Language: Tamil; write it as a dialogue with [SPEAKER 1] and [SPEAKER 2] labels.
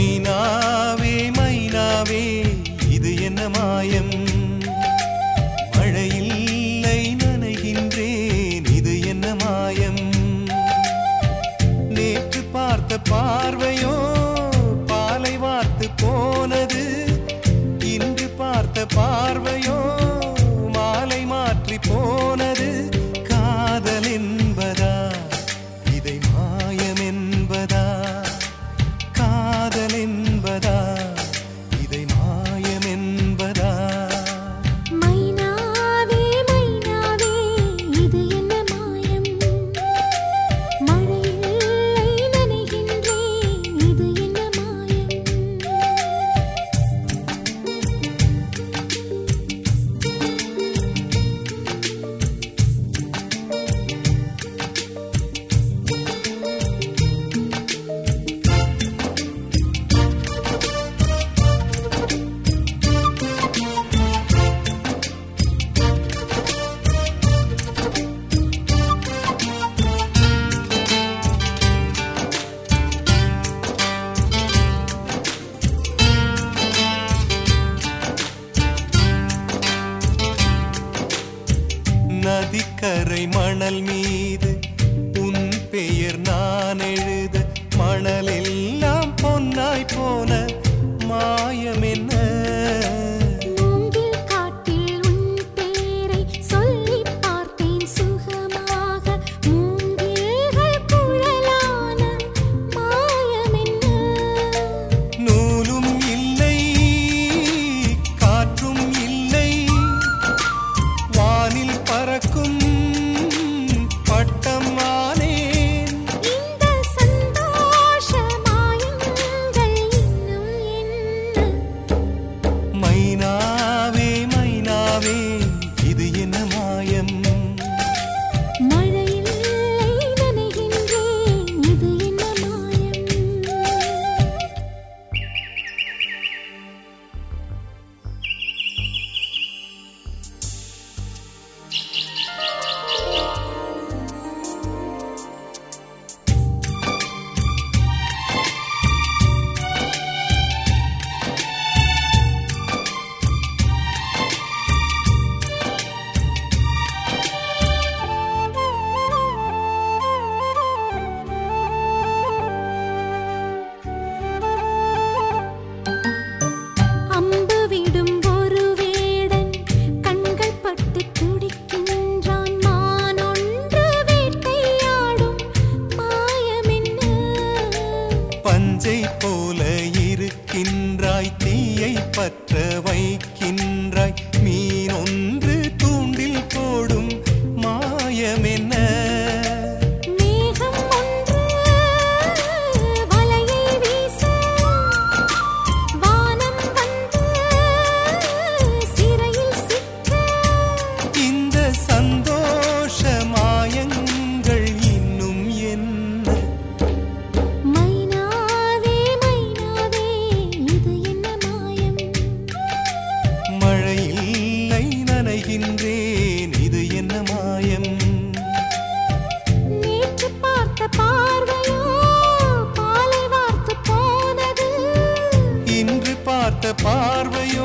[SPEAKER 1] மைனாவே மைனாவே இது என்ன மாயம்? மழையில்லை நனைகின்றேன் இது என்ன மாயம்? நேற்று பார்த்த பார்வையோ பாலை வார்த்து
[SPEAKER 2] போ
[SPEAKER 1] நதிக்கரை மணல் மீது உன் பெயர் நான் எழுத
[SPEAKER 2] மணலில்
[SPEAKER 1] நஞ்சை போல இருக்கின்றாய் தீயை பற்ற வைக்கின்ற பார்த்த பார்வையும்